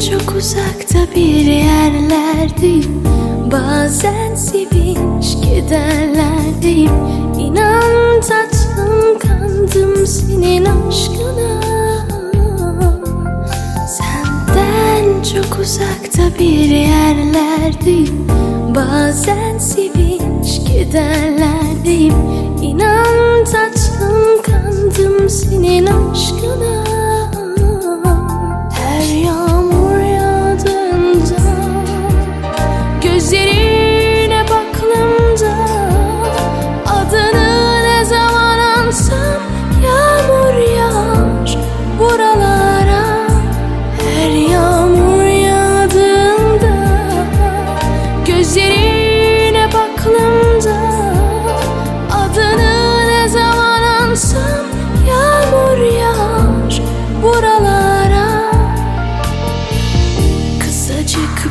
çok uzakta bir yerlerdeyim. Bazen sevinç kederlerdeyim İnan tatlım kandım senin aşkına. Senden çok uzakta bir yerlerdeyim. Bazen sevinç kederlerdeyim İnan tatlım kandım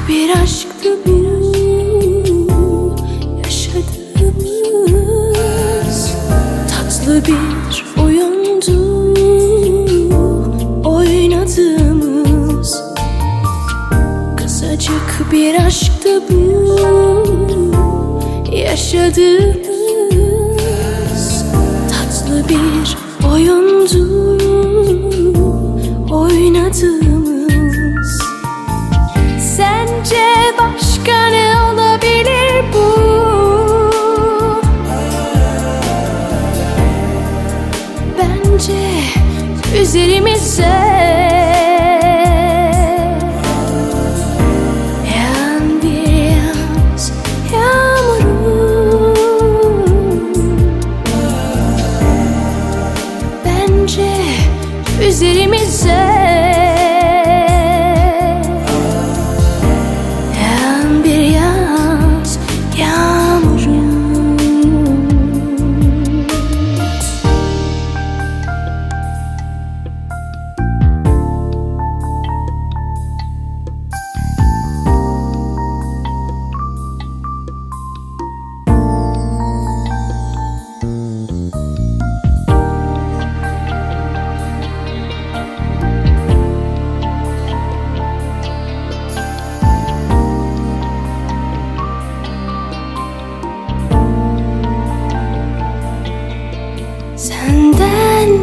bir aşktı bu yaşadığımız Tatlı bir oyundu. Oynadığımız Kısacık bir aşktı bu yaşadığımız Tatlı bir oyundu. Oynadığımız üzerimize. Yağan bir yaz yağmuru. Bence üzerimize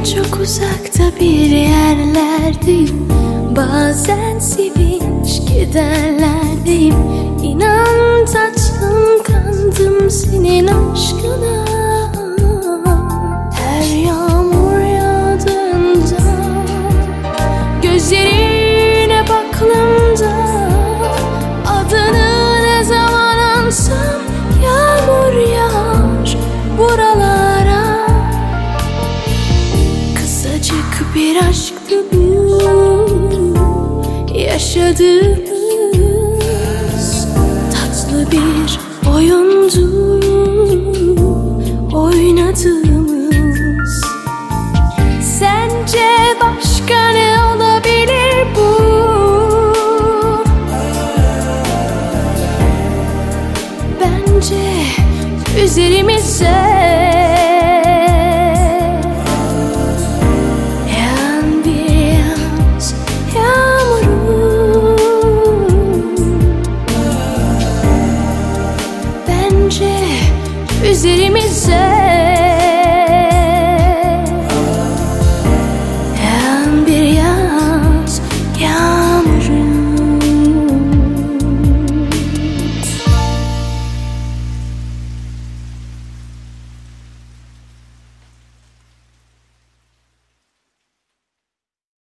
çok uzakta bir yerlerdeyim. Bazen sevinç kederlerdeyim İnan tatlım kandım senin bir aşktı bu Yaşadığımız Tatlı bir oyundu Oynadığımız Sence başka ne olabilir bu? Bence üzerimize